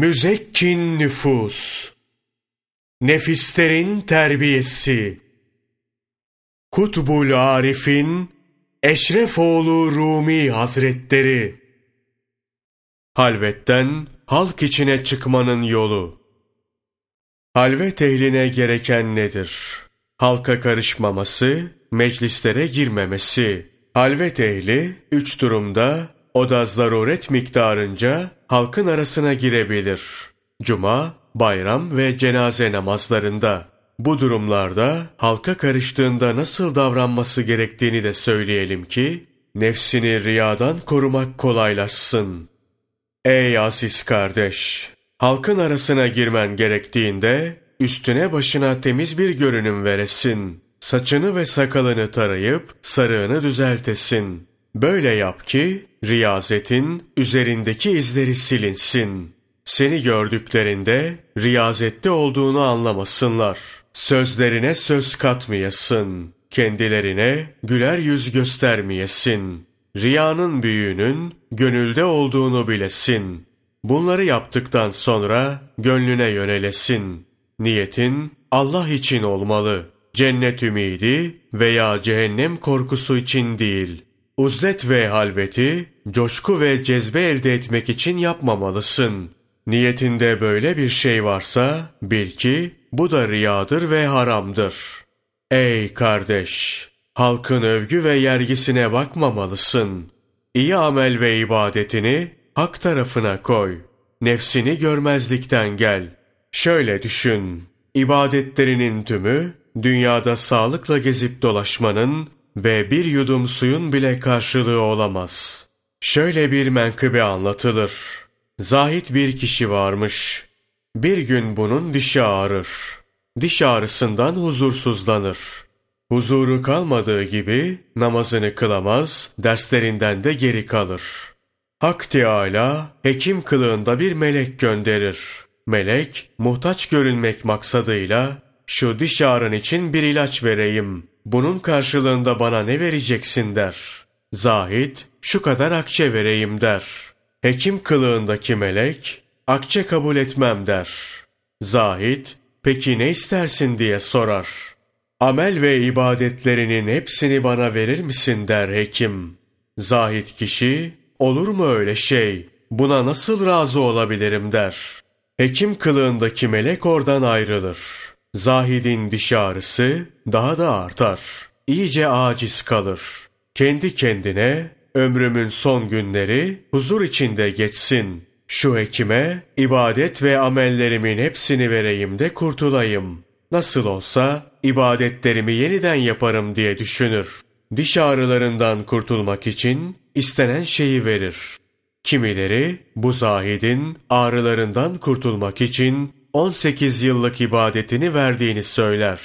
Müzekkin nüfus, nefislerin terbiyesi, Kutbul Arif'in Eşrefoğlu Rumi Hazretleri, Halvetten halk içine çıkmanın yolu. Halvet ehline gereken nedir? Halka karışmaması, meclislere girmemesi. Halvet ehli üç durumda o da zaruret miktarınca halkın arasına girebilir. Cuma, bayram ve cenaze namazlarında. Bu durumlarda halka karıştığında nasıl davranması gerektiğini de söyleyelim ki, nefsini riyadan korumak kolaylaşsın. Ey aziz kardeş! Halkın arasına girmen gerektiğinde, üstüne başına temiz bir görünüm veresin. Saçını ve sakalını tarayıp, sarığını düzeltesin. Böyle yap ki, riyazetin üzerindeki izleri silinsin. Seni gördüklerinde riyazette olduğunu anlamasınlar. Sözlerine söz katmayasın. Kendilerine güler yüz göstermeyesin. Riyanın büyüğünün gönülde olduğunu bilesin. Bunları yaptıktan sonra gönlüne yönelesin. Niyetin Allah için olmalı. Cennet ümidi veya cehennem korkusu için değil.'' Uzlet ve halveti, coşku ve cezbe elde etmek için yapmamalısın. Niyetinde böyle bir şey varsa, bil ki bu da riyadır ve haramdır. Ey kardeş! Halkın övgü ve yergisine bakmamalısın. İyi amel ve ibadetini hak tarafına koy. Nefsini görmezlikten gel. Şöyle düşün. İbadetlerinin tümü, dünyada sağlıkla gezip dolaşmanın ve bir yudum suyun bile karşılığı olamaz. Şöyle bir menkıbe anlatılır. Zahit bir kişi varmış. Bir gün bunun dişi ağrır. Diş ağrısından huzursuzlanır. Huzuru kalmadığı gibi namazını kılamaz, derslerinden de geri kalır. Hak Teâlâ hekim kılığında bir melek gönderir. Melek, muhtaç görünmek maksadıyla, şu diş ağrın için bir ilaç vereyim bunun karşılığında bana ne vereceksin der. Zahid, şu kadar akçe vereyim der. Hekim kılığındaki melek, akçe kabul etmem der. Zahid, peki ne istersin diye sorar. Amel ve ibadetlerinin hepsini bana verir misin der hekim. Zahid kişi, olur mu öyle şey, buna nasıl razı olabilirim der. Hekim kılığındaki melek oradan ayrılır. Zahidin diş ağrısı daha da artar. İyice aciz kalır. Kendi kendine ömrümün son günleri huzur içinde geçsin. Şu hekime ibadet ve amellerimin hepsini vereyim de kurtulayım. Nasıl olsa ibadetlerimi yeniden yaparım diye düşünür. Diş ağrılarından kurtulmak için istenen şeyi verir. Kimileri bu zahidin ağrılarından kurtulmak için 18 yıllık ibadetini verdiğini söyler.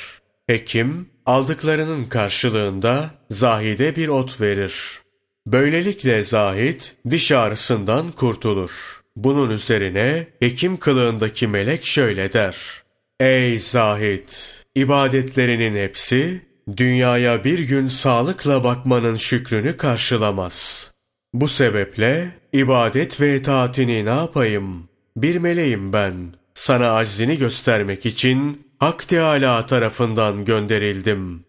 Hekim aldıklarının karşılığında Zahid'e bir ot verir. Böylelikle Zahid diş ağrısından kurtulur. Bunun üzerine hekim kılığındaki melek şöyle der. Ey Zahid! ibadetlerinin hepsi dünyaya bir gün sağlıkla bakmanın şükrünü karşılamaz. Bu sebeple ibadet ve itaatini ne yapayım? Bir meleğim ben. Sana aczini göstermek için Hak Teâlâ tarafından gönderildim.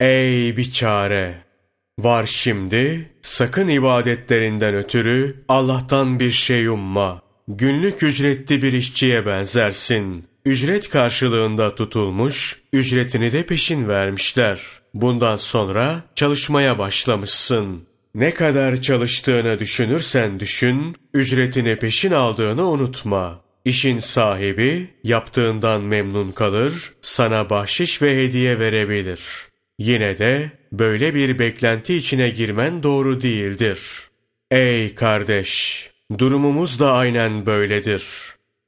Ey biçare! Var şimdi, sakın ibadetlerinden ötürü Allah'tan bir şey umma. Günlük ücretli bir işçiye benzersin. Ücret karşılığında tutulmuş, ücretini de peşin vermişler. Bundan sonra çalışmaya başlamışsın. Ne kadar çalıştığını düşünürsen düşün, ücretini peşin aldığını unutma. İşin sahibi yaptığından memnun kalır, sana bahşiş ve hediye verebilir. Yine de böyle bir beklenti içine girmen doğru değildir. Ey kardeş! Durumumuz da aynen böyledir.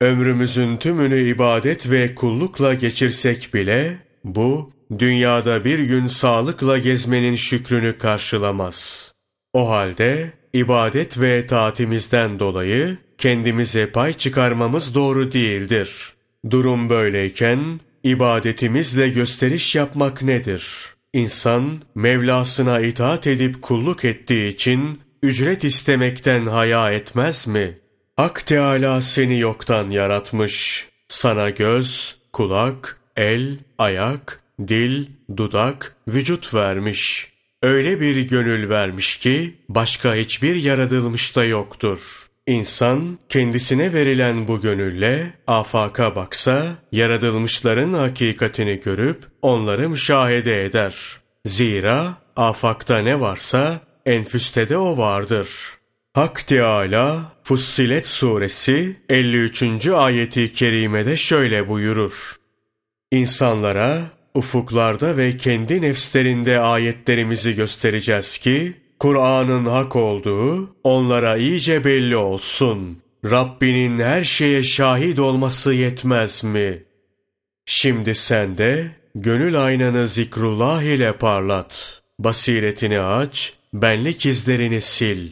Ömrümüzün tümünü ibadet ve kullukla geçirsek bile, bu, dünyada bir gün sağlıkla gezmenin şükrünü karşılamaz. O halde, ibadet ve taatimizden dolayı, kendimize pay çıkarmamız doğru değildir. Durum böyleyken ibadetimizle gösteriş yapmak nedir? İnsan Mevlasına itaat edip kulluk ettiği için ücret istemekten haya etmez mi? Hak Teala seni yoktan yaratmış. Sana göz, kulak, el, ayak, dil, dudak, vücut vermiş. Öyle bir gönül vermiş ki başka hiçbir yaratılmışta yoktur. İnsan kendisine verilen bu gönülle afaka baksa, yaratılmışların hakikatini görüp onları müşahede eder. Zira afakta ne varsa enfüste de o vardır. Hak Teâlâ Fussilet suresi 53. ayeti kerimede şöyle buyurur. İnsanlara ufuklarda ve kendi nefslerinde ayetlerimizi göstereceğiz ki, Kur'an'ın hak olduğu onlara iyice belli olsun. Rabbinin her şeye şahit olması yetmez mi? Şimdi sen de gönül aynanı zikrullah ile parlat. Basiretini aç, benlik izlerini sil.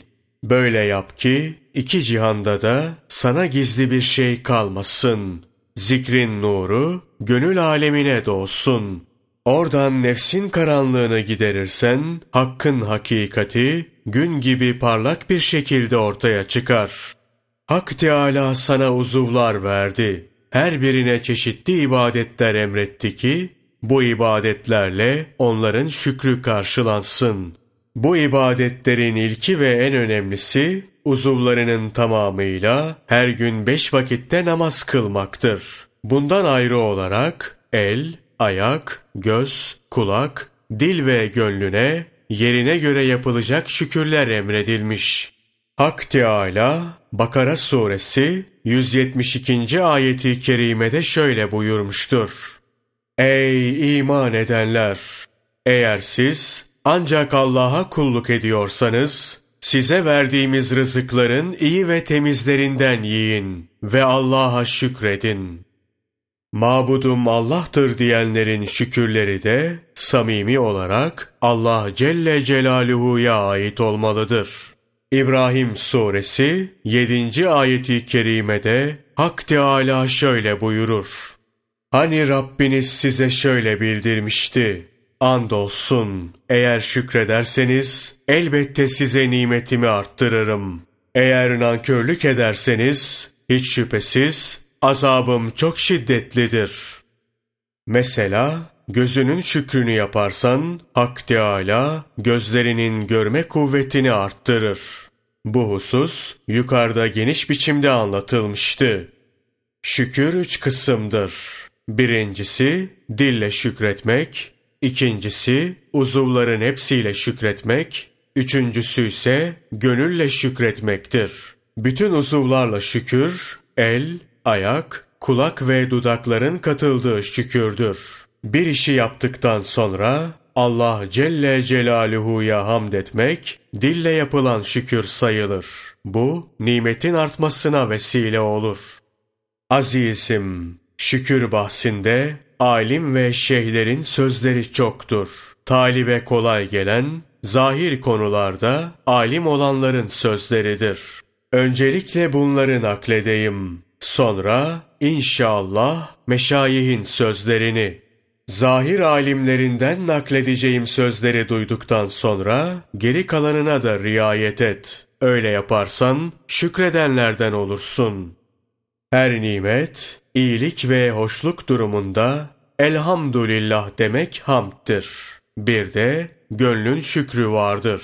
Böyle yap ki iki cihanda da sana gizli bir şey kalmasın. Zikrin nuru gönül alemine doğsun. Oradan nefsin karanlığını giderirsen, hakkın hakikati gün gibi parlak bir şekilde ortaya çıkar. Hak Teâlâ sana uzuvlar verdi. Her birine çeşitli ibadetler emretti ki, bu ibadetlerle onların şükrü karşılansın. Bu ibadetlerin ilki ve en önemlisi, uzuvlarının tamamıyla her gün beş vakitte namaz kılmaktır. Bundan ayrı olarak el, ayak, göz, kulak, dil ve gönlüne yerine göre yapılacak şükürler emredilmiş. Hak Teâlâ Bakara suresi 172. ayeti kerimede şöyle buyurmuştur. Ey iman edenler! Eğer siz ancak Allah'a kulluk ediyorsanız, size verdiğimiz rızıkların iyi ve temizlerinden yiyin ve Allah'a şükredin. Mabudum Allah'tır diyenlerin şükürleri de samimi olarak Allah Celle Celaluhu'ya ait olmalıdır. İbrahim Suresi 7. ayeti kerimede Hak Teâlâ şöyle buyurur. Hani Rabbiniz size şöyle bildirmişti. Andolsun eğer şükrederseniz elbette size nimetimi arttırırım. Eğer nankörlük ederseniz hiç şüphesiz azabım çok şiddetlidir. Mesela gözünün şükrünü yaparsan Hak Teâlâ gözlerinin görme kuvvetini arttırır. Bu husus yukarıda geniş biçimde anlatılmıştı. Şükür üç kısımdır. Birincisi dille şükretmek, ikincisi uzuvların hepsiyle şükretmek, üçüncüsü ise gönülle şükretmektir. Bütün uzuvlarla şükür, el, ayak, kulak ve dudakların katıldığı şükürdür. Bir işi yaptıktan sonra Allah Celle Celaluhu'ya hamd etmek, dille yapılan şükür sayılır. Bu, nimetin artmasına vesile olur. Azizim, şükür bahsinde alim ve şeyhlerin sözleri çoktur. Talibe kolay gelen, zahir konularda alim olanların sözleridir. Öncelikle bunları nakledeyim. Sonra inşallah meşayihin sözlerini, zahir alimlerinden nakledeceğim sözleri duyduktan sonra geri kalanına da riayet et. Öyle yaparsan şükredenlerden olursun. Her nimet, iyilik ve hoşluk durumunda elhamdülillah demek hamdtir. Bir de gönlün şükrü vardır.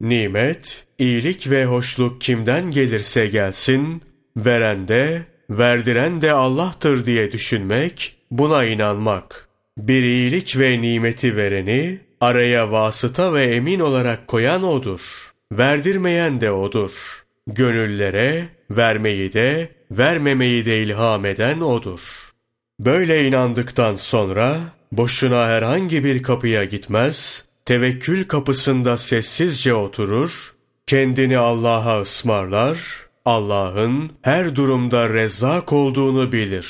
Nimet, iyilik ve hoşluk kimden gelirse gelsin, Veren de, verdiren de Allah'tır diye düşünmek, buna inanmak. Bir iyilik ve nimeti vereni, araya vasıta ve emin olarak koyan O'dur. Verdirmeyen de O'dur. Gönüllere, vermeyi de, vermemeyi de ilham eden O'dur. Böyle inandıktan sonra, boşuna herhangi bir kapıya gitmez, tevekkül kapısında sessizce oturur, kendini Allah'a ısmarlar, Allah'ın her durumda rezzak olduğunu bilir.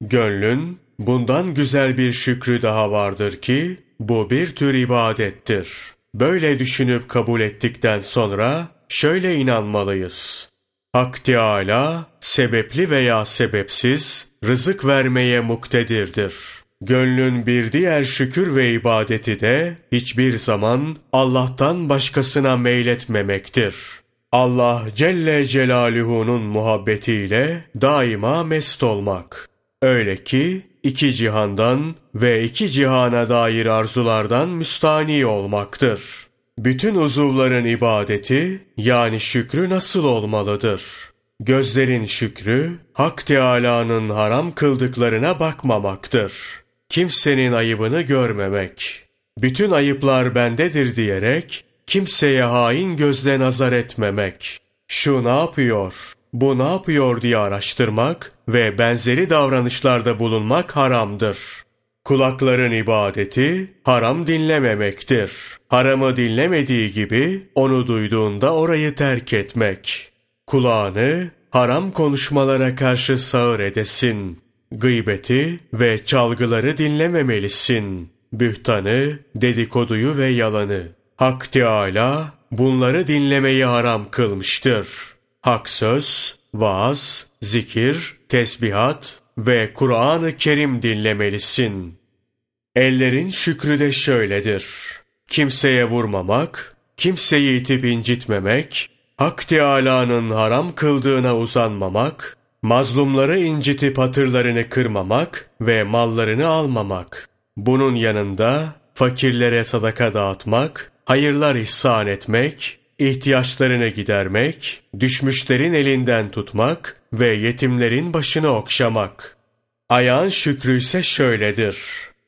Gönlün bundan güzel bir şükrü daha vardır ki bu bir tür ibadettir. Böyle düşünüp kabul ettikten sonra şöyle inanmalıyız. Hak Teâlâ sebepli veya sebepsiz rızık vermeye muktedirdir. Gönlün bir diğer şükür ve ibadeti de hiçbir zaman Allah'tan başkasına meyletmemektir. Allah Celle Celaluhu'nun muhabbetiyle daima mest olmak. Öyle ki iki cihandan ve iki cihana dair arzulardan müstani olmaktır. Bütün uzuvların ibadeti yani şükrü nasıl olmalıdır? Gözlerin şükrü, Hak Teâlâ'nın haram kıldıklarına bakmamaktır. Kimsenin ayıbını görmemek. Bütün ayıplar bendedir diyerek, kimseye hain gözle nazar etmemek. Şu ne yapıyor, bu ne yapıyor diye araştırmak ve benzeri davranışlarda bulunmak haramdır. Kulakların ibadeti haram dinlememektir. Haramı dinlemediği gibi onu duyduğunda orayı terk etmek. Kulağını haram konuşmalara karşı sağır edesin. Gıybeti ve çalgıları dinlememelisin. Bühtanı, dedikoduyu ve yalanı. Hak Teâlâ bunları dinlemeyi haram kılmıştır. Hak söz, vaaz, zikir, tesbihat ve Kur'an-ı Kerim dinlemelisin. Ellerin şükrü de şöyledir. Kimseye vurmamak, kimseyi itip incitmemek, Hak Teâlâ'nın haram kıldığına uzanmamak, mazlumları incitip hatırlarını kırmamak ve mallarını almamak. Bunun yanında fakirlere sadaka dağıtmak, hayırlar ihsan etmek, ihtiyaçlarını gidermek, düşmüşlerin elinden tutmak ve yetimlerin başını okşamak. Ayağın şükrü ise şöyledir.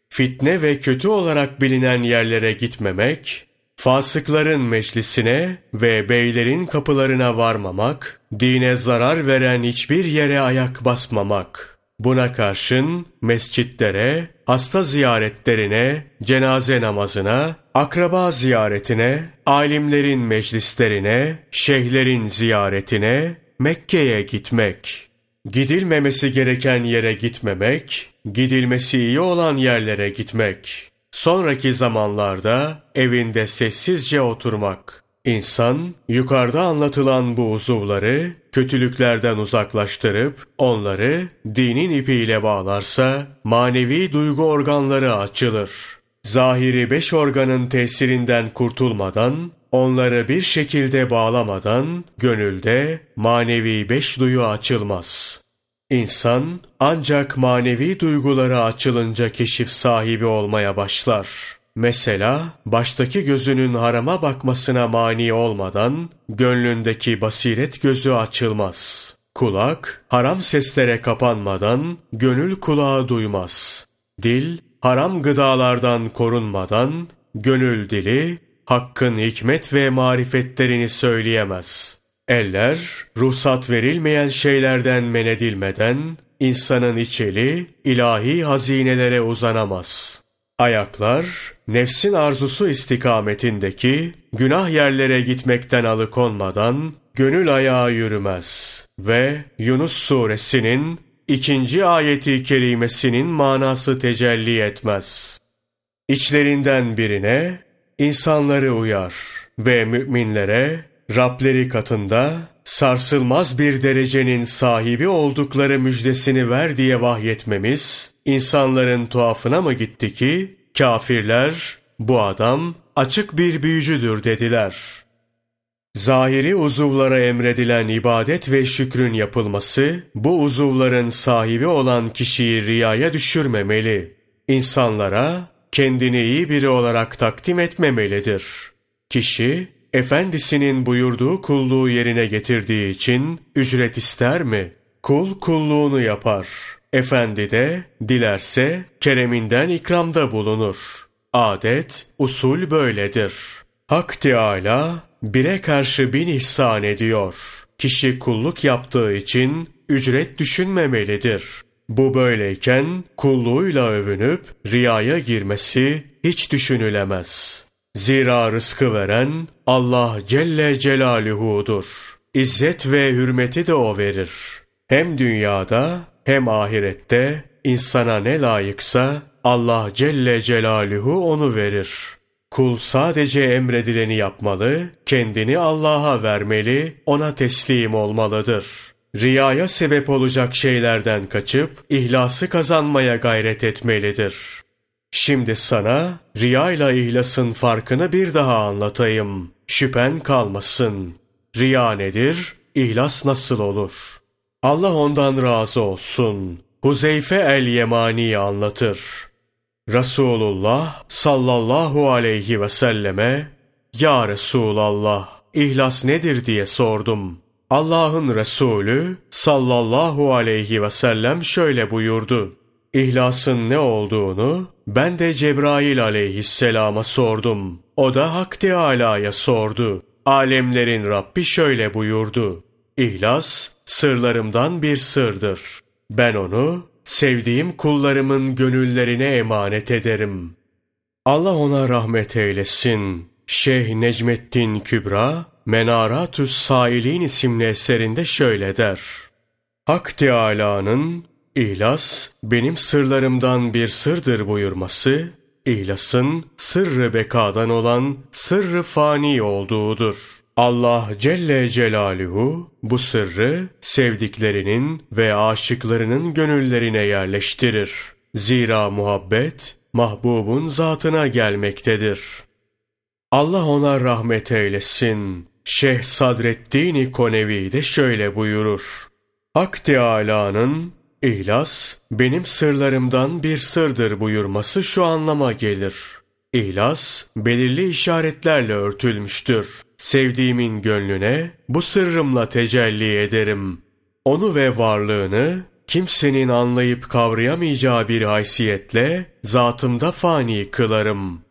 Fitne ve kötü olarak bilinen yerlere gitmemek, fasıkların meclisine ve beylerin kapılarına varmamak, dine zarar veren hiçbir yere ayak basmamak.'' Buna karşın mescitlere, hasta ziyaretlerine, cenaze namazına, akraba ziyaretine, alimlerin meclislerine, şeyhlerin ziyaretine, Mekke'ye gitmek. Gidilmemesi gereken yere gitmemek, gidilmesi iyi olan yerlere gitmek. Sonraki zamanlarda evinde sessizce oturmak. İnsan, yukarıda anlatılan bu uzuvları kötülüklerden uzaklaştırıp onları dinin ipiyle bağlarsa manevi duygu organları açılır. Zahiri beş organın tesirinden kurtulmadan, onları bir şekilde bağlamadan gönülde manevi beş duyu açılmaz. İnsan ancak manevi duyguları açılınca keşif sahibi olmaya başlar.'' Mesela baştaki gözünün harama bakmasına mani olmadan gönlündeki basiret gözü açılmaz. Kulak haram seslere kapanmadan gönül kulağı duymaz. Dil haram gıdalardan korunmadan gönül dili hakkın hikmet ve marifetlerini söyleyemez. Eller ruhsat verilmeyen şeylerden men edilmeden insanın içeli ilahi hazinelere uzanamaz.'' Ayaklar, nefsin arzusu istikametindeki günah yerlere gitmekten alıkonmadan gönül ayağı yürümez ve Yunus suresinin ikinci ayeti kerimesinin manası tecelli etmez. İçlerinden birine insanları uyar ve müminlere Rableri katında sarsılmaz bir derecenin sahibi oldukları müjdesini ver diye vahyetmemiz, insanların tuhafına mı gitti ki, kafirler, bu adam açık bir büyücüdür dediler. Zahiri uzuvlara emredilen ibadet ve şükrün yapılması, bu uzuvların sahibi olan kişiyi riyaya düşürmemeli. İnsanlara kendini iyi biri olarak takdim etmemelidir. Kişi, efendisinin buyurduğu kulluğu yerine getirdiği için ücret ister mi? Kul kulluğunu yapar. Efendi de dilerse kereminden ikramda bulunur. Adet, usul böyledir. Hak Teâlâ bire karşı bin ihsan ediyor. Kişi kulluk yaptığı için ücret düşünmemelidir. Bu böyleyken kulluğuyla övünüp riyaya girmesi hiç düşünülemez.'' Zira rızkı veren Allah Celle Celaluhu'dur. İzzet ve hürmeti de O verir. Hem dünyada hem ahirette insana ne layıksa Allah Celle Celaluhu onu verir. Kul sadece emredileni yapmalı, kendini Allah'a vermeli, ona teslim olmalıdır. Riyaya sebep olacak şeylerden kaçıp ihlası kazanmaya gayret etmelidir. Şimdi sana riya ile ihlasın farkını bir daha anlatayım. Şüphen kalmasın. Riya nedir? İhlas nasıl olur? Allah ondan razı olsun. Huzeyfe el-Yemani anlatır. Resulullah sallallahu aleyhi ve selleme Ya Resulallah ihlas nedir diye sordum. Allah'ın Resulü sallallahu aleyhi ve sellem şöyle buyurdu. İhlasın ne olduğunu ben de Cebrail aleyhisselama sordum. O da Hak Teâlâ'ya sordu. Alemlerin Rabbi şöyle buyurdu. İhlas sırlarımdan bir sırdır. Ben onu sevdiğim kullarımın gönüllerine emanet ederim. Allah ona rahmet eylesin. Şeyh Necmettin Kübra, Menaratüs Sailin isimli eserinde şöyle der. Hak Teâlâ'nın İhlas, benim sırlarımdan bir sırdır buyurması, İhlas'ın sırrı bekadan olan sırrı fani olduğudur. Allah Celle Celaluhu bu sırrı sevdiklerinin ve aşıklarının gönüllerine yerleştirir. Zira muhabbet mahbubun zatına gelmektedir. Allah ona rahmet eylesin. Şeyh Sadreddin Konevi de şöyle buyurur. Hak Teâlâ'nın İhlas, benim sırlarımdan bir sırdır buyurması şu anlama gelir. İhlas, belirli işaretlerle örtülmüştür. Sevdiğimin gönlüne bu sırrımla tecelli ederim. Onu ve varlığını kimsenin anlayıp kavrayamayacağı bir haysiyetle zatımda fani kılarım.